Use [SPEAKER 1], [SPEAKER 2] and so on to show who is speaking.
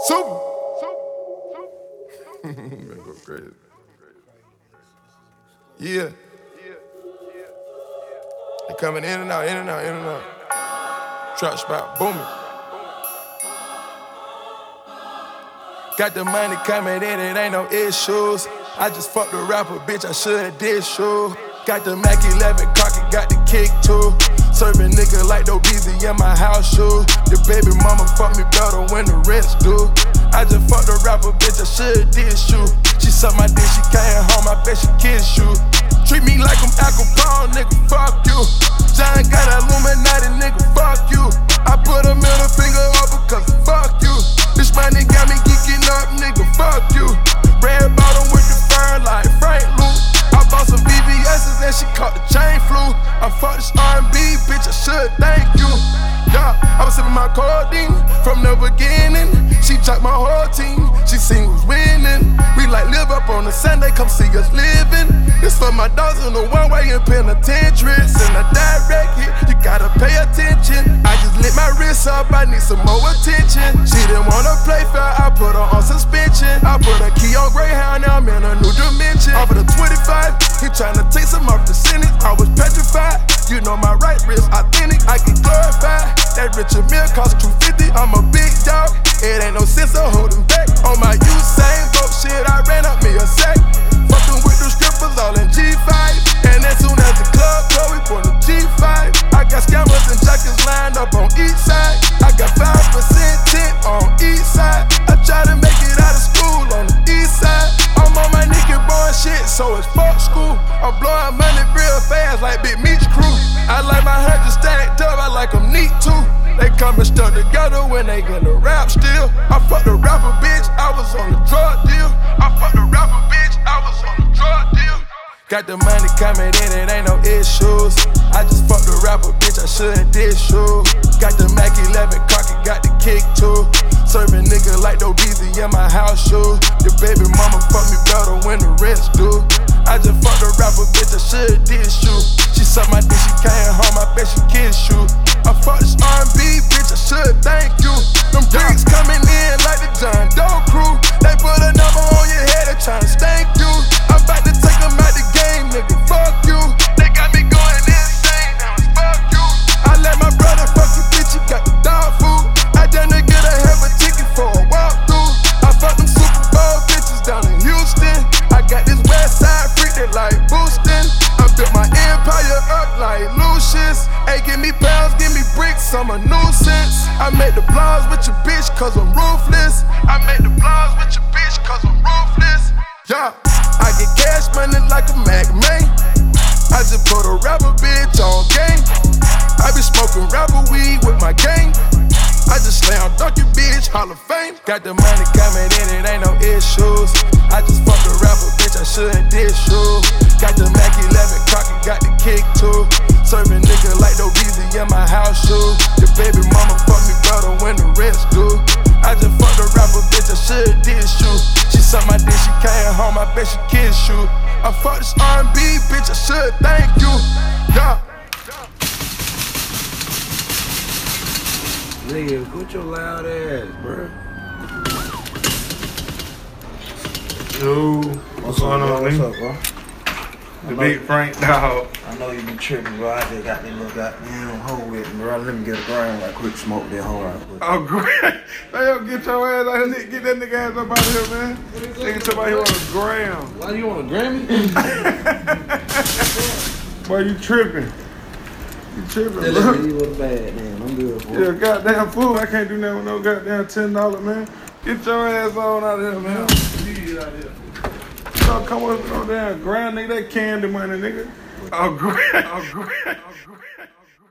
[SPEAKER 1] Super. Go crazy. Yeah. They coming in and out, in and out, in and out. Trap spot booming. Got the money coming in, it ain't no issues. I just fucked a rapper, bitch, I should've did shoe. Got the Mac 11 cocky, got the kick too. Serving nigga like no busy in my house shoe. The baby mama fuck me better when the rest do. I just fucked a rapper, bitch, I should've did shoe. She sucked my dick, she came home, I bet she kiss you. Treat me like I'm alcohol, nigga, fuck you. My codeine from the beginning. She chopped my whole team, she seen who's winning. We like live up on a Sunday, come see us living. This for my dogs in the one way in penitentiary. Send a direct hit, you gotta pay attention. I just lit my wrist up, I need some more attention. She didn't wanna play fair, I put her on suspension. I put a key on Greyhound, now I'm in a new dimension. Off of the 25, he tryna take some off the That cost 250, I'm a big dog. It ain't no sense of holding back. On my Usain Bolt shit, I ran up me a sack. Fucking with the strippers all in G5. And as soon as the club go, we pull the G5. I got scammers and jackets lined up on each side. I got 5% tint on each side. I try to make it out of school on the east side. I'm on my nigga boy shit, so it's fuck school. I'm blowing money real fast like Big Meech crew. I like my hundred stacked up, I like them neat too. They coming stuck together when they gonna rap still. I fucked a rapper, bitch, I was on a drug deal. I fucked a rapper, bitch, I was on a drug deal. Got the money coming in, it ain't no issues. I just fucked a rapper, bitch, I should've did shoe. Got the Mac 11 cocky, got the kick too. Serving nigga like no busy in my house shoe. The baby mama fuck me better when the rest do. I just fucked a rapper, bitch, I should've did shoe. She suck my dick, she came home, I bet she kiss you. I fucked this R&B, bitch, I should thank you. Them bricks coming in Hey, give me pounds, give me bricks, I'm a nuisance. I make the blogs with your bitch cause I'm ruthless. I make the blogs with your bitch cause I'm ruthless. Yeah, I get cash money like a Mac man. I just put a rapper bitch on game. I be smoking rapper weed with my gang. I just slam dunk your bitch, Hall of Fame. Got the money coming in, it ain't no issues. I just fucked a rapper, bitch, I shouldn't did you. Got the Mac 11 cocky, got the kick too. Serving came home, I bet she kiss you. I fucked this R&B, bitch, I should thank you. Yeah.
[SPEAKER 2] Nigga, put your loud ass, bro.
[SPEAKER 3] Yo, what's going on,
[SPEAKER 2] What's up, bro?
[SPEAKER 3] The big Frank dog.
[SPEAKER 2] I know you be tripping, bro. I just got this little goddamn hole with me, bro. Let me get a ground right quick, smoke that hole right quick.
[SPEAKER 3] Oh, great. Hey, yo, get your ass out here. Get that nigga ass up out of here, man. Nigga somebody here on a gram.
[SPEAKER 2] Why do you want a Grammy?
[SPEAKER 3] Boy, you tripping. You tripping,
[SPEAKER 2] Just
[SPEAKER 3] bro.
[SPEAKER 2] let me bad, man. I'm good, boy.
[SPEAKER 3] Yeah, goddamn fool. I can't do nothing with no goddamn $10, man. Get your ass on out of here, man. Get out of here. So come on, no damn ground, nigga. That candy money, nigga. Oh, great. Oh, great. Oh, great.